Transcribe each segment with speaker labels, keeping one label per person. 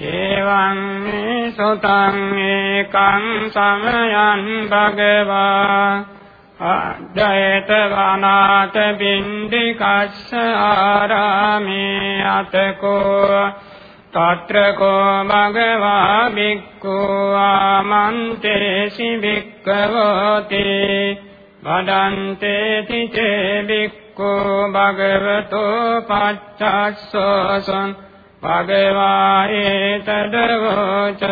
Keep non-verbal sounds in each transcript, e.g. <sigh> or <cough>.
Speaker 1: එවං සුතං ඒකං සමයං භගවා අද්වෛත වනාත බින්දිකස්ස ආරාමේ අතකෝ తත්‍ර කෝ භගවා බික්ඛු ආමන්තේසි බික්ඛවෝති වදන්තේ තිචේ බික්ඛු භගවතෝ පච්චස්සසං භගවා ඒතදවෝච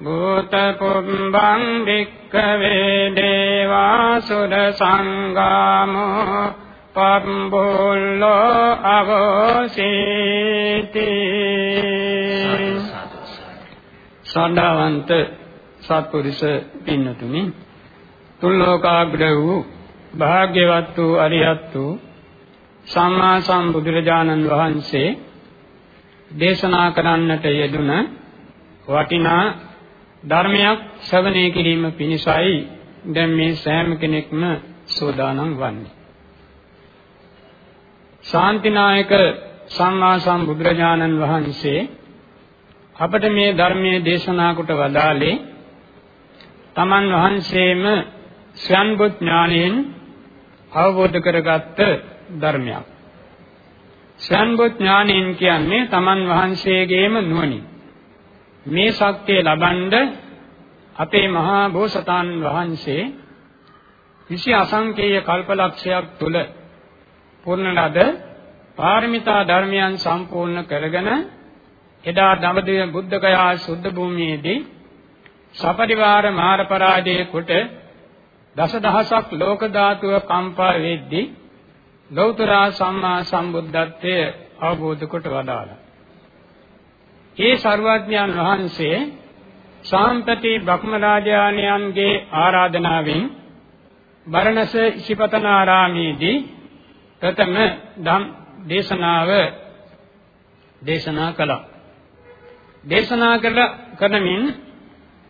Speaker 1: භූත පුම්බං භික්ඛවේ දේවාසුර සංගාමෝ පම්බුල්ලෝ අවසීති. සණ්ඩාවන්ත සත්පුරුෂ පින්නතුනි තුල්ලෝකාග්‍ර වූ භාග්‍යවත් වූ අරියත් වූ සම්මා සම්බුදුරජාණන් වහන්සේ දේශනා කරන්නට යෙදුන වටිනා ධර්මයක් ශ්‍රවණය කිරීම පිණිසයි දැන් මේ සෑම කෙනෙක්ම සෝදානම් වන්නේ. ශාන්තිනායක සම්මා සම්බුදුරජාණන් වහන්සේ අපට මේ ධර්මයේ දේශනා කොට වදාළේ තමන් වහන්සේම ස්වයන්බුත් ඥාණයෙන් අවබෝධ කරගත්ත ධර්මයක්. ස්වයන්බුත් ඥාණයෙන් කියන්නේ තමන් වහන්සේගේම නුවණින්. මේ ශක්තිය ලබනද අපේ මහා බෝසතාණන් වහන්සේ විසි අසංකේය කල්පලක්ෂයක් තුල පුරණ ලද පාරමිතා ධර්මයන් සම්පූර්ණ කරගෙන එදා දඹදිව බුද්ධගයා සුද්ධ භූමියේදී සපරිවාර මාර පරාජය කොට දසදහසක් ලෝක ධාතුව කම්පා වෙද්දී ගෞතර සම්මා සම්බුද්ධත්වයේ අවබෝධ කොට වදාළා. ඒ සර්වඥයන් වහන්සේ සාම්පති බ්‍රහ්මරාජාණන්ගේ ආරාධනාවෙන් බරණස ඉසිපතනාරාමේදී ප්‍රථම ධම් දේශනාව දේශනා කළා. දේශනා කළ කරමින්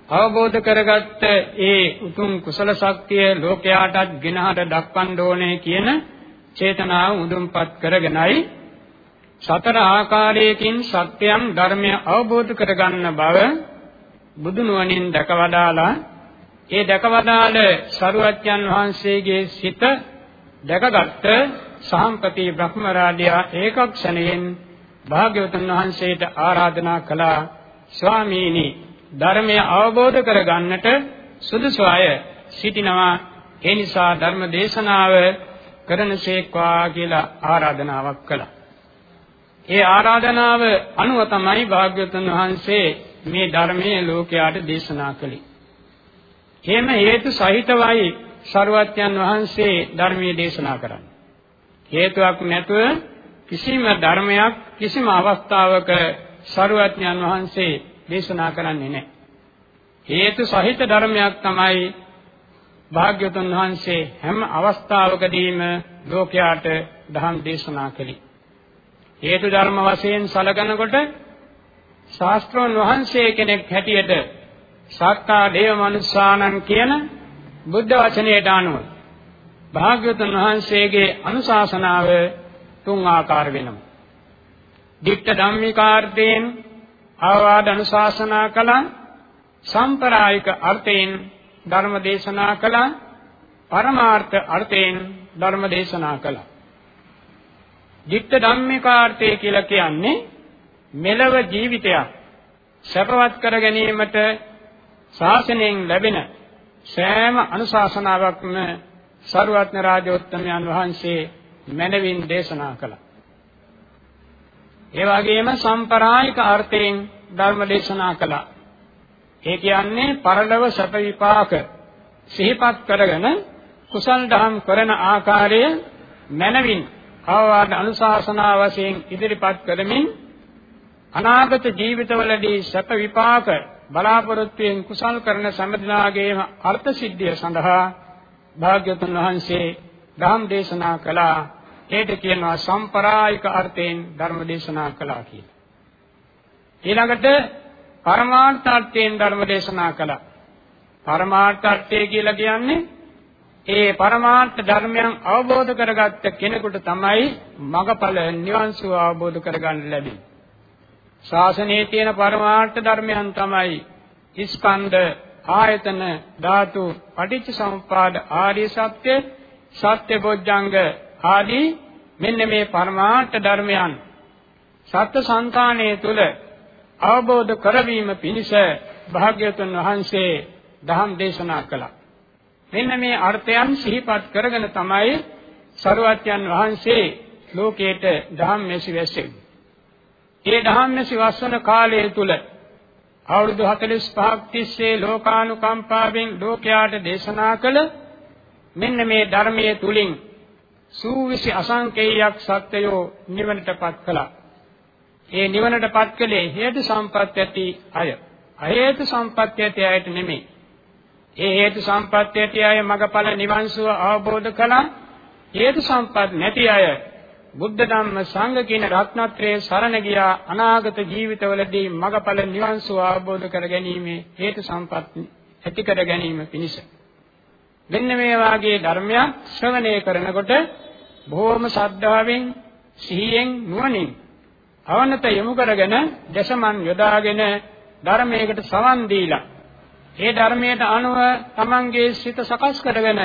Speaker 1: අවබෝධ කරගත්ත ඒ උතුම් කුසල ශක්තිය ලෝකයාටත් ගෙනහට දක්වන්න ඕනේ කියන චේතනාව උදුම්පත් කරගෙනයි සතර ආකාරයකින් සත්‍යයන් ධර්මය අවබෝධ කරගන්න බව බුදු නුවණින් දැකවදාලා ඒ දැකවදාල සරුවච්චන් වහන්සේගේ සිත දැකගත් සාම්පති බ්‍රහ්මරාජයා ඒක ක්ෂණයෙන් භාග්‍යවතුන් වහන්සේට ආරාධනා කළා ස්වාමීනි ධර්මය අවබෝධ කරගන්නට සුදුසු අය සිටිනවා. ඒ නිසා ධර්ම දේශනාව කරනසේක්වා කියලා ආරාධනාවක් කළා. ඒ ආරාධනාව අනුව තමයි භාග්‍යවතුන් වහන්සේ මේ ධර්මයේ ලෝකයාට දේශනා කළේ. එහෙම හේතු සහිතවයි සරුවත්යන් වහන්සේ ධර්මයේ දේශනා කරන්නේ. හේතුවක් නැතුව කිසිම ධර්මයක් කිසිම අවස්ථාවක සරුවත්යන් වහන්සේ දේශනා කරන්නේ නැහැ. හේතු සහිත ධර්මයක් තමයි භාග්‍යවතුන් වහන්සේ හැම අවස්ථාවකදීම ලෝකයාට ධම් දේශනා කළේ. හේතු ධර්ම වශයෙන් සලකනකොට ශාස්ත්‍රෝන් වහන්සේ කෙනෙක් හැටියට සත්තා දේව මනුස්සානං කියන බුද්ධ වචනයට අනුව භාග්‍යවතුන් වහන්සේගේ අනුශාසනාව තුන් ආකාර වෙනවා. ditta ධම්මිකාර්ථයෙන් ආවාද අනුශාසනා කළා සම්ප්‍රායික අර්ථයෙන් ධර්ම දේශනා කළා පරමාර්ථ අර්ථයෙන් ධර්ම දේශනා කළා. ditta ධම්මිකාර්ථය කියලා කියන්නේ මෙලව ජීවිතයක් සැපවත් කර ගැනීමට ශාසනයෙන් ලැබෙන සෑම අනුශාසනාවක්ම සරුවත්න රාජෝත්තමයන් වහන්සේ මනවින් දේශනා කළා. ඒ වගේම සම්ප්‍රායික අර්ථයෙන් ධර්ම දේශනා කළා. ඒ කියන්නේ පරලොව සැප විපාක සිහිපත් කරගෙන කුසල් දහම් කරන ආකාරය මනවින් අවවාද අනුශාසනා වශයෙන් ඉදිරිපත් කරමින් අනාගත ජීවිතවලදී සැප විපාක බලාපොරොත්තුෙන් කුසල් කරන සම්මදිනාගේම අර්ථ සිද්ධිය සඳහා භාග්‍යවතුන් වහන්සේ ධම් දේශනා කළා ඒට කියනවා සම්ප්‍රායික අර්ථයෙන් ධර්ම දේශනා කළා කියලා. ඊළඟට පරමාර්ථ අර්ථයෙන් ධර්ම දේශනා කළා. පරමාර්ථ අර්ථය කියලා කියන්නේ ඒ පරමාර්ථ ධර්මයන් අවබෝධ කරගත්ත කෙනෙකුට තමයි මගඵල නිවන් සුව අවබෝධ කරගන්න ලැබෙන්නේ. ශාසනයේ තියෙන පරමාර්ථ ධර්මයන් තමයි ස්කන්ධ, ආයතන, ධාතු, පටිච්ච සමුප්පාද ආර්ය සත්‍ය, සත්‍ය බොජ්ජංග ආදී මෙන්න මේ පරමාර්ථ ධර්මයන් සත්‍ය సంతානයේ තුල අවබෝධ කරවීම පිණිස භාග්‍යවතුන් වහන්සේ දහම් දේශනා කළා. මෙන්න මේ අර්ථයන් සිහිපත් කරගෙන තමයි සරුවත්යන් වහන්සේ ලෝකයට දහම් මෙසි වැස්සෙන්නේ. ඒ දහම් මෙසි වස්සන කාලය තුල අවුරුදු 45ක් තිස්සේ ලෝකානුකම්පාවෙන් ලෝකයාට දේශනා කළ මෙන්න මේ ධර්මයේ තුලින් සූවිසි අසංකේයයක් සත්‍යයෝ නිවනටපත් කළා. ඒ නිවනටපත් කළේ හේතු සම්පත් ඇති අය. අහේතු සම්පත් ඇති අයට නෙමෙයි. ඒ හේතු සම්පත් ඇති අය මගඵල නිවන් සුව අවබෝධ කළා. හේතු සම්පත් නැති අය බුද්ධ ධම්ම සංඝ කියන රත්නත්‍රයේ සරණ ගියා අනාගත ජීවිතවලදී මගඵල නිවන් සුව අවබෝධ කර ගැනීම හේතු සම්පත් ඇති කර ගැනීම පිණිස මෙන්න මේ වාගේ ධර්මයක් ශ්‍රවණය කරනකොට බොහෝම ශ්‍රද්ධාවෙන් සිහියෙන් නුවණින් අවනත යොමු කරගෙන දශමන් යොදාගෙන ධර්මයකට සවන් දීලා ඒ ධර්මයට අනුව තමන්ගේ සිත සකස් කරගෙන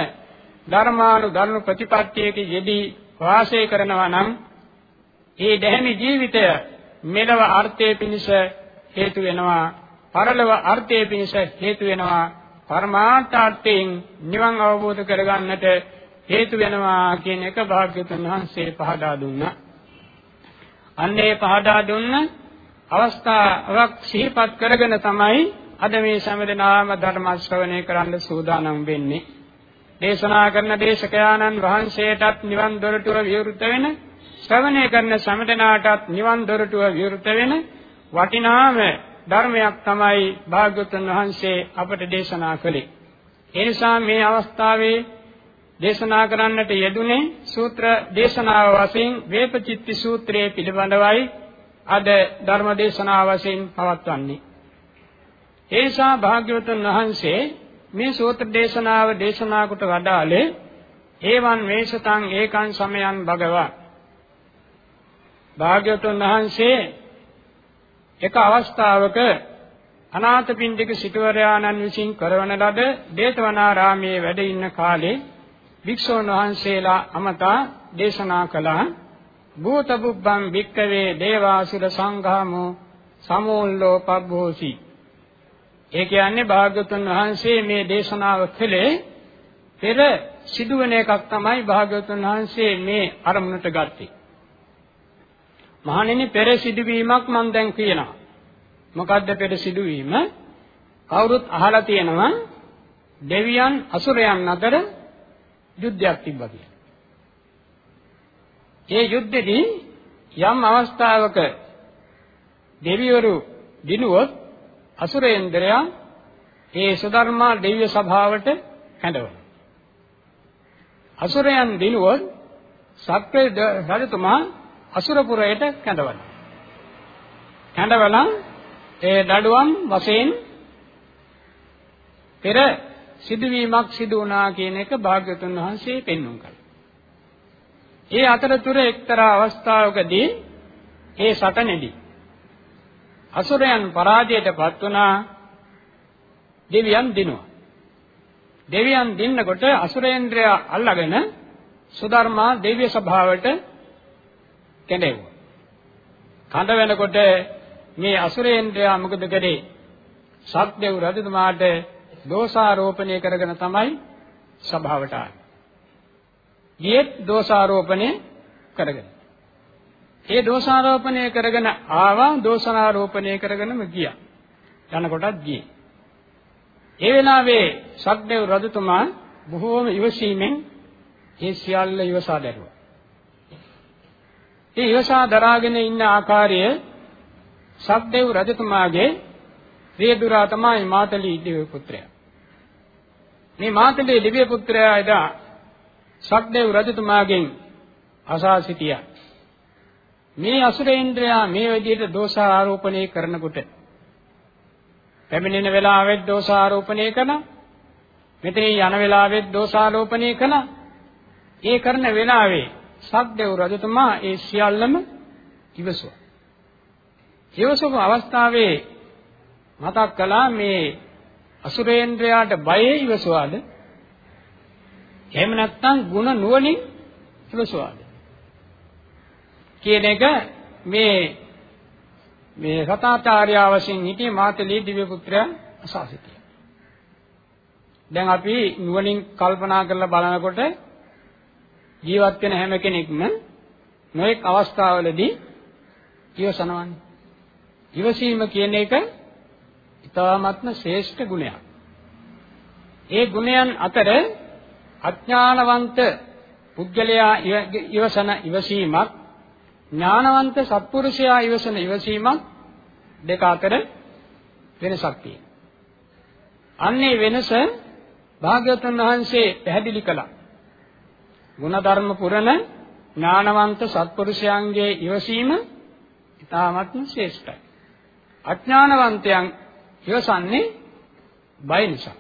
Speaker 1: ධර්මානු ධර්ම ප්‍රතිපත්තියක යෙදී වාසය කරනවා නම් ඒ දැහැමි ජීවිතය මෙලව අර්ථයේ පිණිස හේතු වෙනවා පරලොව අර්ථයේ පිණිස හේතු වෙනවා පරමාර්ථ අර්ථයෙන් නිවන් අවබෝධ කරගන්නට හේතු වෙනවා කියන එක භාග්‍යතුන් වහන්සේ පහදා දුන්නා. අන්නේ පහදා දුන්න අවස්ථාවක් සිහිපත් කරගෙන තමයි අද මේ සම්මෙදනාම ධර්ම ශ්‍රවණය කරන්න සූදානම් වෙන්නේ. දේශනා කරන දේශකයාණන් වහන්සේටත් නිවන් දොරටුව විවෘත වෙන ශ්‍රවණය කරන සමදනාටත් නිවන් දොරටුව විවෘත වෙන වටිනාම ධර්මයක් තමයි භාග්‍යවතුන් වහන්සේ අපට දේශනා කළේ. ඒ නිසා මේ අවස්ථාවේ දේශනා කරන්නට යෙදුනේ සූත්‍ර දේශනාව වශයෙන් වේපචිත්ති සූත්‍රයේ පිළිබඳවයි අද ධර්ම දේශනාව වශයෙන් පවත්වන්නේ. ඒ නිසා භාග්‍යවතුන් වහන්සේ මේ සූත්‍ර දේශනාව දේශනා කොට වදාළේ ඒවන් මේසතං ඒකං සමයන් භගවා භාග්‍යවතුන් වහන්සේ එක අවස්ථාවක අනාථපිණ්ඩික සිටුවරයාණන් විසින් කරවන ලද දේතවනාරාමයේ වැඩ ඉන්න කාලේ භික්ෂුන් වහන්සේලා අමතා දේශනා කළා භූත බුබ්බං වික්කවේ දේවාසුර සංඝාමෝ සමෝල්ලෝ පබ්බෝසි ඒ කියන්නේ භාග්‍යවතුන් වහන්සේ මේ දේශනාව කළේ පෙර සිදුවෙන එකක් තමයි භාග්‍යවතුන් වහන්සේ මේ අරමුණට ගත්තේ. මහණෙනි පෙර සිදුවීමක් මම දැන් කියනවා. මොකද්ද පෙර සිදුවීම? කවුරුත් අහලා තියෙනවා දෙවියන් අසුරයන් අතර යුද්ධයක් තිබ්බා කියලා. ඒ යුද්ධෙදී යම් අවස්ථාවක දෙවිවරු දිනුවොත් අසුරේන්ද්‍රයා ඒ සුධර්මා දෙවිය සභාවට හැඳවනවා. අසුරයන් දිනුවොත් සක්‍ර රජතුමා අසුරපුරයට කැඳවනවා. කැඳවලා ඒ දඩුවම් වශයෙන් පෙර සිදුවීමක් සිදු වුණා කියන එක භාග්‍යතුන් වහන්සේ පෙන්වුම් කළා. ඒ අතරතුර එක්තරා අවස්ථාවකදී ඒ සටනේදී අසුරයන් පරාජයටපත් වුණා දෙවියන් දිනුවා. දෙවියන් දින්නකොට අසුරේන්ද්‍රය අල්ලගෙන සුධර්මා දෙවිය සභාවට කැඳෙව්වා. කඳ වෙනකොට මේ අසුරේන්ද්‍රයා මොකද කරේ? සත්දේව් රජතුමාට දෝෂාරෝපණය කරගෙන තමයි සභාවට ආවේ. ඊයේ දෝෂාරෝපණය කරගෙන ඒ දෝෂාරෝපණය කරගෙන ආවා දෝෂාරෝපණය කරගෙනම ගියා. යන කොටත් ගියේ. ඒ වෙලාවේ සක්දේව් රජතුමා බොහෝම ඉවසීමෙන් ඒ සියල්ල ඉවසා දැරුවා. ඒ ඉවසා දරාගෙන ඉන්න ආකාරය සක්දේව් රජතුමාගේ රියදුරා තමයි මාතලී දිව්‍ය පුත්‍රයා. මේ මාතලී දිව්‍ය පුත්‍රයා එදා සක්දේව් රජතුමාගෙන් අසා සිටියා. මේ අසුරේන්ද්‍රයා මේ විදිහට දෝෂ ආරෝපණය කරනකොට පැමිණෙන වෙලාවෙත් දෝෂ ආරෝපණය කළා. මෙතන යන වෙලාවෙත් දෝෂ ආරෝපණය කළා. ඒ කරන වෙලාවේ සක්දේව් රජතුමා ඒ සියල්ලම ඉවසුවා. ඉවසපු අවස්ථාවේ මතක් කළා මේ අසුරේන්ද්‍රයාට බයේ ඉවසුවාද? එහෙම නැත්නම් ಗುಣ නුවණින් ඉවසුවාද? කියන එක මේ මේ සතාචාර්යවසින් හිටියේ මාතලී දිව්‍ය පුත්‍රයා අසා සිටියා. දැන් අපි නුවණින් කල්පනා කරලා බලනකොට ජීවත් වෙන හැම කෙනෙක්ම නොඑක් අවස්ථාවලදී ඉවසනවන්නේ. ඉවසීම කියන එක ඉතාමත්ම ශ්‍රේෂ්ඨ ගුණයක්. ඒ ගුණයන් අතර අඥානවන්ත පුද්ගලයා ඉවසන ඉවසීමක් ඥානවන්ත සත්පුරුෂයා ඉවසන ඉවසීමක් දෙක අතර වෙනසක් තියෙනවා. අන්නේ වෙනස භාග්‍යවතුන් වහන්සේ පැහැදිලි කළා. ಗುಣධර්ම පුරණ ඥානවන්ත සත්පුරුෂයන්ගේ ඉවසීම ඉතාමත්ම ශ්‍රේෂ්ඨයි. අඥානවන්තයන් ඉවසන්නේ බය නිසා.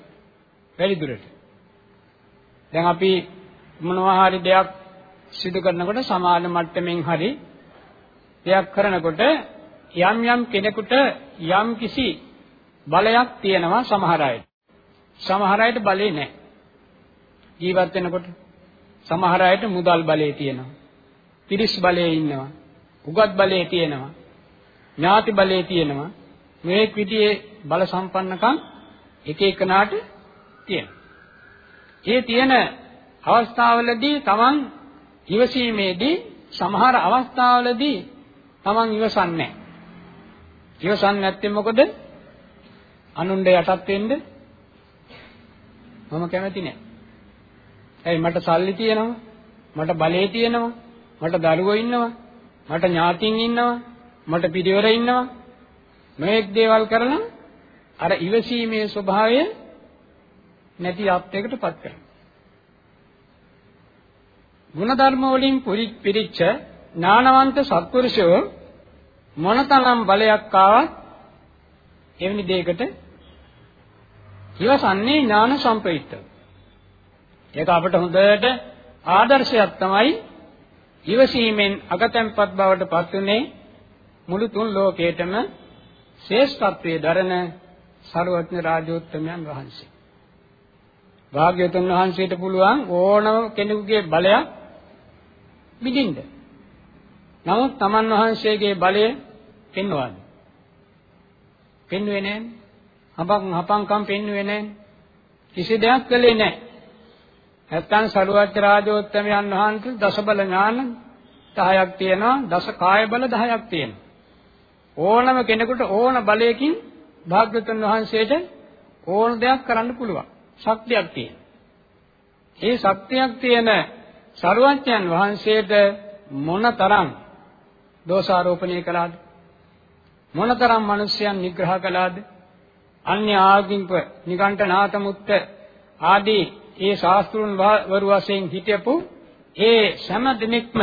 Speaker 1: වැඩි දුරට. දැන් අපි මොනවා හරි දෙයක් සිදු කරනකොට සමාන මට්ටමින් හරි දෙයක් කරනකොට යම් යම් කෙනෙකුට යම් කිසි බලයක් තියෙනවා සමහර අයට. සමහර අයට බලේ නැහැ. ජීවත් වෙනකොට සමහර අයට මුදල් බලේ තියෙනවා. පිරිස් බලේ ඉන්නවා. උගත් බලේ තියෙනවා. ඥාති බලේ තියෙනවා. මේ විදිහේ බල සම්පන්නකම් එක එකනාට තියෙනවා. ඒ තියෙන අවස්ථාවලදී Taman ඉවසීමේදී සමහර අවස්ථාවලදී Taman ඉවසන්නේ නැහැ. ඉවසන්නේ නැත්නම් මොකද? අනුණ්ඩ යටත් වෙන්න මම කැමති නැහැ. ඇයි මට සල්ලි තියෙනවා? මට බලය තියෙනවා? මට දරුවෝ ඉන්නවා? මට ඥාතින් ඉන්නවා? මට පිරිවර ඉන්නවා? මේක් දේවල් කරලා අර ඉවසීමේ ස්වභාවය නැති ආත්යකටපත් කරනවා. ಗುಣධර්ම වලින් පිරිච්ච ඥානවන්ත සත්පුරුෂයෝ මොනතරම් බලයක් ආවත් එවැනි දෙයකට ඉවසන්නේ ඥාන සම්ප්‍රයුක්තව. ඒක අපට හොඳට ආදර්ශයක් තමයි ඉවසීමෙන් අගතැන්පත් බවට පත් උනේ මුළු තුන් ලෝකේටම ශ්‍රේෂ්ඨත්වයේ දරන සරුවත්න රාජෝත්තමයන් වහන්සේ. භාග්‍යවතුන් වහන්සේට පුළුවන් ඕනම කෙනෙකුගේ බලයක් විඳින්න. නමුත් තමන් වහන්සේගේ බලය පෙන්වන්නේ. පෙන්වුවේ නැහැ. හපක් හපංකම් පෙන්වුවේ නැහැ. කිසි දෙයක් කළේ නැහැ. නැත්තම් සරුවත් රාජෝත්තමයන් වහන්සේ දසබල ඥාන 10ක් තියෙනවා, දස කාය බල 10ක් තියෙනවා. ඕනම කෙනෙකුට ඕන බලයකින් භාග්‍යවතුන් වහන්සේට ඕන දෙයක් කරන්න පුළුවන්. ශක්තියක් තියෙන. ඒ ශක්තියක් තියෙන සරුවච්චයන් වහන්සේට මොනතරම් දෝෂාරෝපණය කළාද? මොනතරම් මිනිසයන් නිග්‍රහ කළාද? අන්‍ය ආගමික නිකණ්ඨනාත මුත්ත ආදී ඒ ශාස්ත්‍රුන් වරු වශයෙන් හිටපු ඒ සෑම දිනෙකම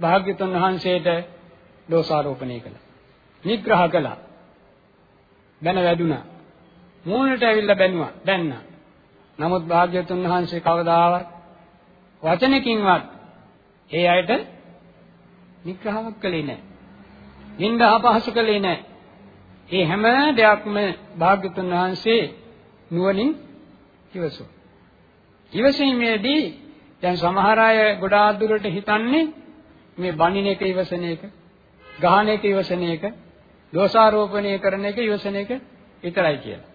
Speaker 1: භාග්‍යතුන් වහන්සේට දෝෂාරෝපණය කළා. නිග්‍රහ කළා. බැන වැදුනා. මූණට ඇවිල්ලා බැනුවා. දැන්නා. නමුත් භාග්‍යතුන් වහන්සේ කවදාවත් වචනකින්වත් ඒ අයට නිග්‍රහයක් කළේ නැහැ. නිନ୍ଦ අපහසු කළේ නැහැ. ඒ හැම දෙයක්ම භාග්‍යතුන් වහන්සේ නුවණින් ඉවසුවා. ඉවසීමේදී දැන් සමහර අය ගොඩාක් දුරට හිතන්නේ මේ බණින එක ඉවසන එක, ගහන එක ඉවසන එක, දෝෂාරෝපණය කරන එක ඉවසන එක විතරයි කියලා.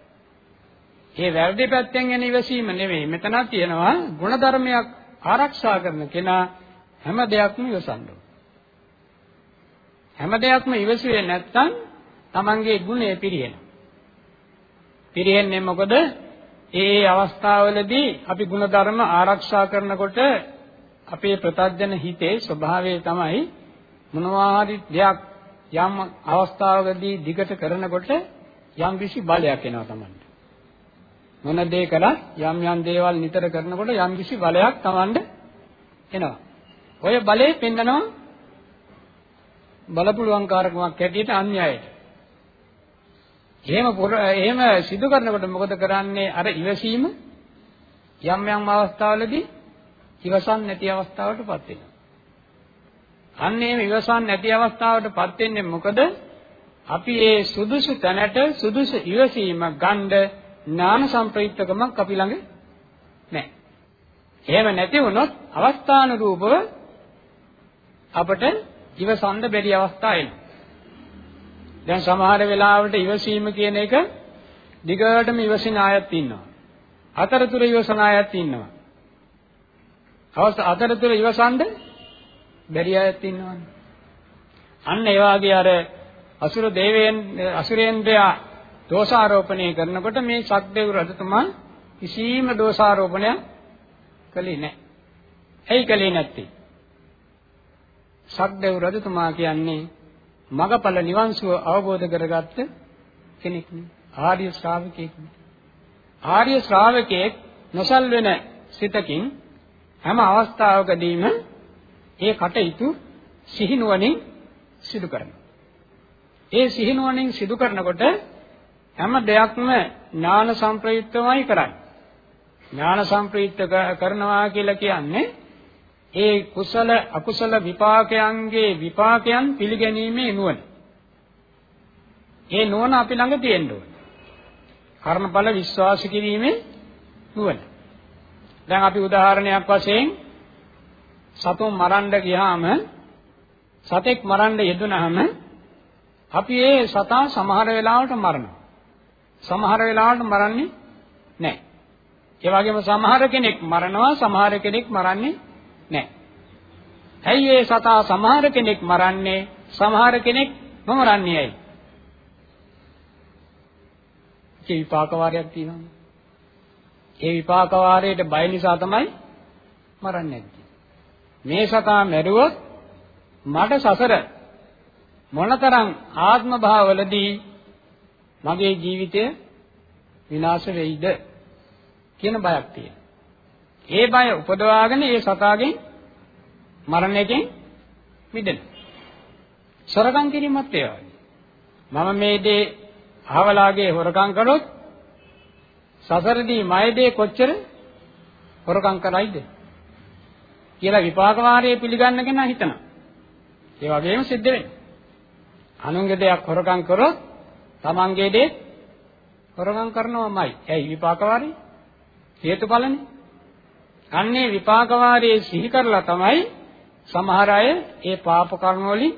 Speaker 1: ඒ වැරදි පැත්තෙන් එන ඉවසීම නෙවෙයි. මෙතන තියෙනවා ಗುಣධර්මයක් ආරක්ෂා කරන කෙනා හැම දෙයක්ම ඉවසන්න හැම දෙයක්ම ඉවසුවේ නැත්නම් Tamange ගුණය පිරිහෙනවා. පිරිහෙන්නේ මොකද? ඒ අවස්ථාවවලදී අපි ಗುಣධර්ම ආරක්ෂා කරනකොට අපේ ප්‍රත්‍යඥ හිතේ ස්වභාවය තමයි මොනවා හරි දෙයක් යම් අවස්ථාවකදී දිගට කරනකොට යම් කිසි බලයක් එනවා Tamanට. මොන දේ කළා යම් යම් දේවල් නිතර කරනකොට යම් කිසි බලයක් Tamanට එනවා. ඔය බලේ පෙන්නනවා බලපුලුවන්කාරකමක් හැටියට අන්‍යයට. එහෙම එහෙම සිදු කරනකොට මොකද කරන්නේ අර ඉවසීම යම් යම් අවස්ථාවලදී ඉවසන් නැති අවස්ථාවටපත් වෙනවා. අන්න එහෙම ඉවසන් නැති අවස්ථාවටපත් වෙන්නේ මොකද? අපි ඒ සුදුසු තැනට සුදුසු ඉවසීම ගන්න ඥාන සම්ප්‍රයුක්තකමක් අපි ළඟ නැහැ. එහෙම නැති වුණොත් අවස්ථානුරූපව අපට ඉවසන්න බැරි අවස්ථා එනවා. දැන් සමහර වෙලාවට ඉවසීම කියන එක දිගටම ඉවසින අයත් ඉන්නවා. අතරතුර ඉවසන අයත් ඉන්නවා. අවස්ථ අතරතුර ඉවසන්ද බැරි අයත් ඉන්නවනේ. අන්න ඒ වාගේ අර අසුර දේවයන් අසුරේන්ද්‍රයා දෝෂාරෝපණය කරනකොට මේ සක්දේව රජතුමා කිසිම දෝෂාරෝපණයක් කළේ නැහැ. ඇයි කළේ නැත්තේ? සක්දේව රජතුමා කියන්නේ මගපල නිවන් සුව අවබෝධ කරගත්ත කෙනෙක් නේ. ආර්ය ශ්‍රාවකයෙක් නේ. ආර්ය ශ්‍රාවකයෙක් නොසල් වෙන සිතකින් හැම අවස්ථාවකදීම ඒ කටයුතු සිහිනුවණින් සිදු කරනවා. ඒ සිහිනුවණින් සිදු කරනකොට හැම දෙයක්ම ඥාන සංප්‍රයුක්තමයි කරන්නේ. ඥාන සංප්‍රයුක්ත කරනවා කියලා කියන්නේ ඒ කුසල අකුසල විපාකයන්ගේ විපාකයන් පිළිගැනීමේ නුවණ. ඒ නුවණ අපි ළඟ තියෙන්න ඕනේ. කර්මඵල විශ්වාස කිරීමේ නුවණ. දැන් අපි උදාහරණයක් වශයෙන් සතුන් මරන්න ගියාම සතෙක් මරන්න යෙදුනහම අපි ඒ සතා සමහර වෙලාවට මරනවා. සමහර වෙලාවට මරන්නේ නැහැ. ඒ වගේම සමහර කෙනෙක් මරනවා සමහර කෙනෙක් මරන්නේ නැහැ. ඇයි ඒ සතා සමහර කෙනෙක් මරන්නේ සමහර කෙනෙක් නොමරන්නේ ඇයි? ඒ විපාක වාරයක් තියෙනවා. ඒ විපාක වාරයට බය නිසා තමයි මරන්නේ නැත්තේ. මේ සතා මැරුවොත් මට සසර මොනතරම් ආත්ම භාවවලදී මගේ ජීවිතය විනාශ වෙයිද කියන බයක් තියෙනවා. ඒ බය උපදවාගෙන ඒ සතාගෙන් මරණයෙන් මිදෙන. සොරකම් කිරීමත් ඒ වගේ. මම මේ දේ අහවලාගේ හොරකම් කළොත් සසරදී මයදේ කොච්චර හොරකම් කරයිද කියලා විපාක වාරයේ පිළිගන්න කෙනා හිතනවා. ඒ වගේම සිද්ධ වෙනවා. අනුන්ගේ දෙයක් හොරකම් කරොත් තමන්ගේ දේ හොරකම් කරනවමයි. ඇයි විපාක වාරේ? හේතුඵලනේ. අන්නේ විපාක වාරයේ සිහි කරලා තමයි සමහර අය ඒ පාප කර්ම වලින්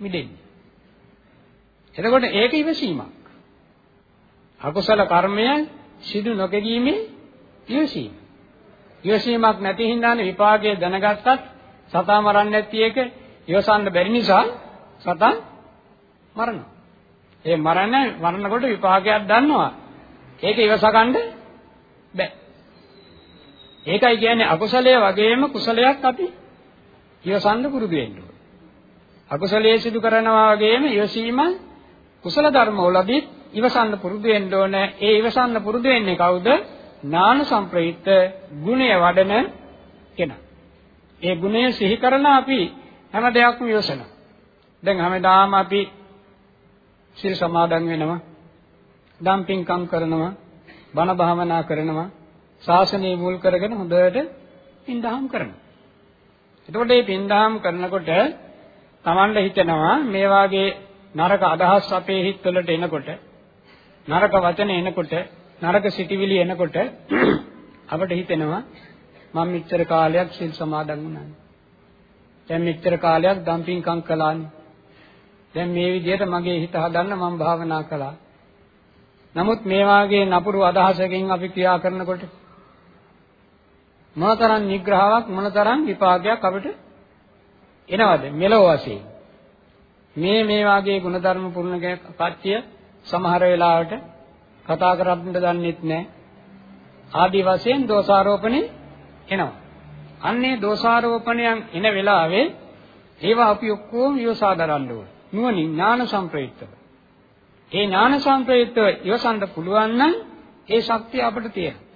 Speaker 1: මිදෙන්නේ. එතකොට ඒක ඉවසීමක්. අකුසල කර්මය සිදු නොකෙදීමේ ඉවසීම. ඉවසීමක් නැති හින්දානේ විපාකයේ දැනගත්තත් සතා මරන්නේ නැති එක ඉවසන්න බැරි නිසා සතා මරනවා. ඒ මරණ මරනකොට විපාකයක් දන්නවා. ඒක ඉවසගන්න බෑ. ඒකයි කියන්නේ අකුසලයේ වගේම කුසලයක් අපි ඉවසන්න පුරුදු වෙන්න ඕනේ. අකුසලයේ සිදු කරනවා වගේම ඉවසීම කුසල ධර්ම වලදී ඉවසන්න පුරුදු වෙන්න ඕනේ. ඒ ඉවසන්න පුරුදු වෙන්නේ කවුද? ඥාන සංප්‍රයුක්ත ගුණය වඩන කෙනා. ඒ ගුණය සිහි කරන අපි හැම දෙයක්ම ඉවසනවා. දැන් හැමදාම අපි සිල් සමාදන් වෙනවා. දම් පින්කම් කරනවා. බණ භාවනා කරනවා. ශාසනය මුල් කරගෙන හොඳට පින්දහම් කරනවා. එතකොට මේ පින්දහම් කරනකොට Tamanda හිතනවා මේ වාගේ නරක අදහස් අපේ හිතවලට එනකොට නරක වචන එනකොට නරක සිටිවිලි එනකොට <clears throat> අපිට හිතෙනවා මම මෙච්චර කාලයක් සිල් සමාදන් වුණානේ. දැන් මෙච්චර කාලයක් දම්පින්කම් කළානේ. දැන් මේ විදිහට මගේ හිත හදන්න මම භාවනා කළා. නමුත් මේ වාගේ නපුරු අදහසකින් අපි ක්‍රියා කරනකොට මොනතරම් නිග්‍රහාවක් මොනතරම් විපාකයක් අපිට එනවද මෙලොව වශයෙන් මේ මේ වාගේ ಗುಣධර්ම පුරුණ කච්චිය සමහර වෙලාවට කතා කරන්න දන්නෙත් නැහැ ආදි වශයෙන් දෝෂාරෝපණේ එනවා. අන්නේ දෝෂාරෝපණයන් එන වෙලාවේ ඒවා අපි ඔක්කොම ඉවසා දරන්න ඕන. නුවණින් ඥාන සංප්‍රයුක්තව. ඒ ඥාන සංප්‍රයුක්තව ඉවසන්න පුළුවන් නම් ඒ ශක්තිය අපිට තියෙනවා.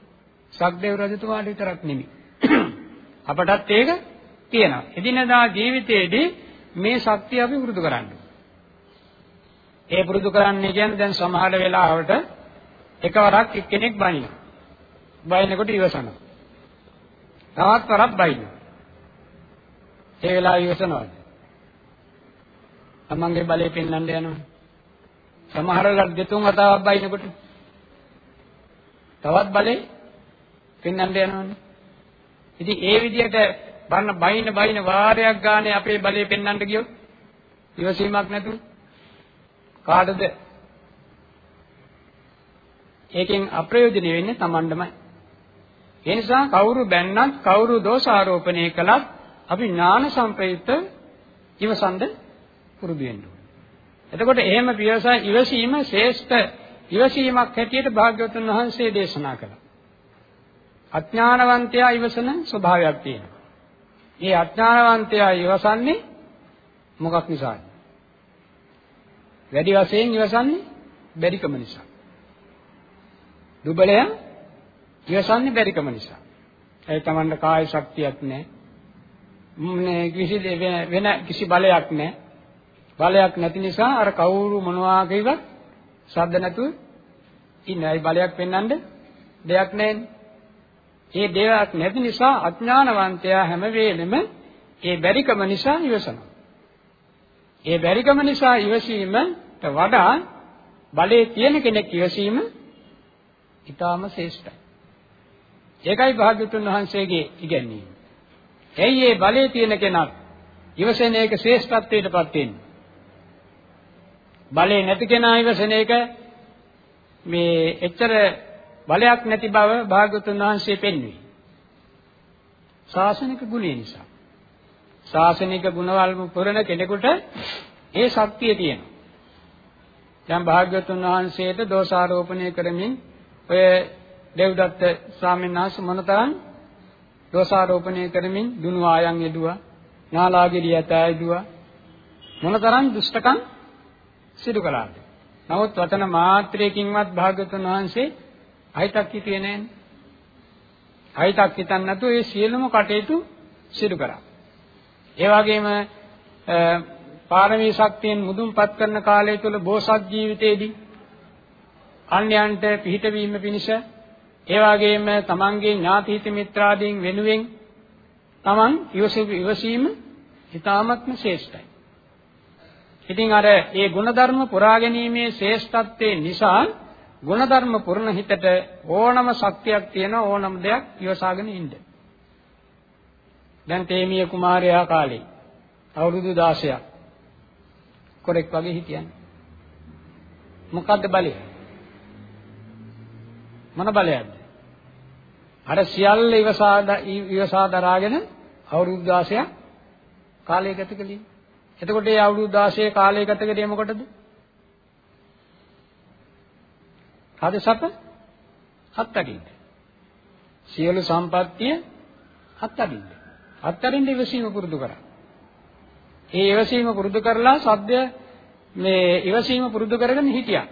Speaker 1: සක්දේව රජතුමාට විතරක් නෙමෙයි. <clears throat> අපටත් ඒක තියෙනවා. එදිනදා ජීවිතයේදී මේ ශක්තිය අපි පුරුදු කරන්න ඒ පුරුදු කරන්නේ කියන්නේ දැන් සමහර වෙලාවට එකවරක් එක්කෙනෙක් බනිනවා. බයිනකොට ඉවසනවා. තවත් වරක් බයිනවා. ඒ වෙලාව ඉවසනවාද? තමන්ගේ බලය පෙන්වන්න යනවා. සමහරවල් දෙතුන් වතාවක් බයිනකොට තවත් බලේ පෙන්වන්න යනවනේ. ඉතින් ඒ විදිහට බන්න බයින බයින වාරයක් ගානේ අපේ බලේ පෙන්වන්න ගියොත් ඉවසීමක් නැතුව කාටද ඒකෙන් අප්‍රයෝජන වෙන්නේ Tamandමයි. ඒ නිසා කවුරු බැන්නත් කවුරු දෝෂ ආරෝපණය කළත් අපි ඥාන සංප්‍රයුක්ත ඉවසන්ද පුරුදු වෙන්න ඕනේ. එතකොට එහෙම පියවසා ඉවසීම ශ්‍රේෂ්ඨ ඉවසීමක් හැටියට භාග්‍යවතුන් වහන්සේ දේශනා කළා. අඥානවන්තයා ඉවසන ස්වභාවයක් තියෙනවා. මේ අඥානවන්තයා ඉවසන්නේ මොකක් නිසාද? වැඩි වශයෙන් ඉවසන්නේ බැරිකම නිසා. දුබලයා ඉවසන්නේ බැරිකම නිසා. ඒ තමන්ට කාය ශක්තියක් නැහැ. මේ කිසි වෙන කිසි බලයක් නැහැ. බලයක් නැති නිසා අර කවුරු මොනවා කිව්වත් ශබ්ද නැතුව ඉන්නේ. ඒ බලයක් පෙන්වන්න දෙයක් නැහැනේ. ඒ දෙයක් නැති නිසා අඥානවන්තයා හැම වෙලෙම ඒ බැරිකම නිසා ඉවසනවා. ඒ බැරිකම නිසා ඉවසීමට වඩා බලේ තියෙන කෙනෙක් ඉවසීම ඊටාම ශ්‍රේෂ්ඨයි. ඒකයි භාග්‍යතුන් වහන්සේගේ ඉගැන්වීම. එයි ඒ බලේ තියෙන කෙනා ඉවසන එක ශ්‍රේෂ්ඨත්වයටපත් වෙන්නේ. බලේ නැති කෙනා ඉවසන එක මේ එච්චර බලයක් නැති බව භාග්‍යතුන් වහන්සේ පෙන්වුවේ. ශාසනික ගුණය නිසා. ශාසනික ගුණවල් පුරන කෙනෙකුට ඒ ශක්තිය තියෙනවා. දැන් භාග්‍යවතුන් වහන්සේට දෝෂාරෝපණය කරමින් ඔය දෙව්දත්ත ස්වාමීන් වහන්සේ මොනතරම් දෝෂාරෝපණය කරමින් දුනු ආයන් යෙදුවා නාලාගිරිය ඇතා යෙදුවා මොනතරම් දුෂ්ටකම් සිදු කළාද? නමුත් වචන මාත්‍රයකින්වත් භාග්‍යවතුන් වහන්සේ අහිතක් හිතියේ නැහැ අහිතක් හිතන්නේ නැතුව ඒ සියලුම කටයුතු සිදු කරා. ඒ වගේම පාරමී ශක්තියෙන් මුදුන්පත් කරන කාලය තුල බෝසත් ජීවිතයේදී අන්‍යයන්ට පිහිටවීම පිණිස ඒ වගේම තමන්ගේ ඥාති හිත මිත්‍රාදීන් වෙනුවෙන් තමන් ඉවසීම ඉතාමත්ම ශ්‍රේෂ්ඨයි. ඉතින් අර ඒ ಗುಣධර්ම පුරා ගැනීමේ ශ්‍රේෂ්ඨත්වයේ නිසා ಗುಣධර්ම පුරණ හිතට ඕනම ශක්තියක් තියෙන ඕනම දෙයක් ඉවසාගෙන ඉන්න. දැන් තේමිය කුමාරයා කාලේ අවුරුදු 16ක් කොරෙක් වගේ හිටියන්. මොකද්ද බලේ? මොන බලයක්ද? අර සියල්ල ඉවසා ඉවසා දරාගෙන අවුරුදු 16ක් කාලය ගත කළේ. එතකොට ඒ අවුරුදු 16 කාලය ගත කරේ මොකටද? හද සප හත්තකින්ද. සියලු සම්පත්තිය හත්තකින්ද. හත්තරින්ද ඉවසීම පුරුදු කරා. ඒ ඉවසීම පුරුදු කරලා සද්ද මේ ඉවසීම පුරුදු කරගෙන හිටියා.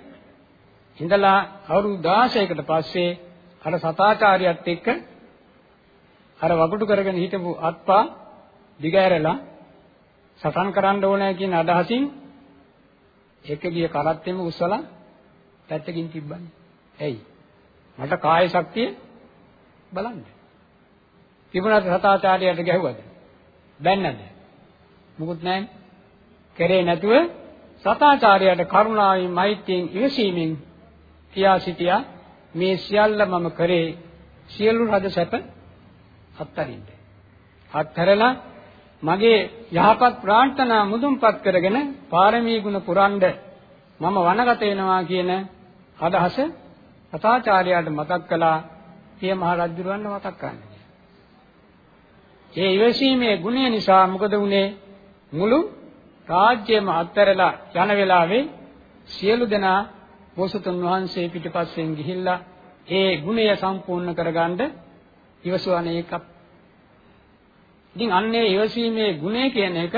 Speaker 1: ඉඳලා අවුරුදු 16කට පස්සේ අර සතාචාර්යයත් එක්ක අර වගුටු කරගෙන හිටපු අත්පා දිගහැරලා සටන් කරන්න ඕනේ කියන අදහසින් එක ගිය කරත්තෙම උස්සලා පැත්තකින් තිබ්බන්නේ. ඇයි? මට කාය ශක්තිය බලන්න. තිබුණාද සතාචාර්යයට ගැහුවද? බැන්නද? මුකුත් නැහැ. කරේ නැතුව සතාචාර්යයට කරුණාවෙන් මෛත්‍රියෙන් ඉවසීමෙන් කියා සිටියා මේ සියල්ල මම කරේ සියලු රජ සැප අත්තරින්ද. අත්හැරලා මගේ යහපත් ප්‍රාර්ථනා මුදුන්පත් කරගෙන පාරමී ගුණ පුරන්ඩ මම වනගත වෙනවා කියන අදහස සතාචාර්යයාට මතක් කළා. පිය මහ රජුරවන්න මතක් කරන්නේ. ඒ ඉවසීමේ ගුණය නිසා මොකද වුනේ? මුළු රාජ්‍යයම අත්හැරලා යන වෙලාවේ සියලු දෙනා බෝසතුන් වහන්සේ පිටිපස්සෙන් ගිහිල්ලා ඒ ගුණය සම්පූර්ණ කරගන්න ඉවසවන එකක්. ඉතින් අන්නේ ඉවසීමේ ගුණය කියන එක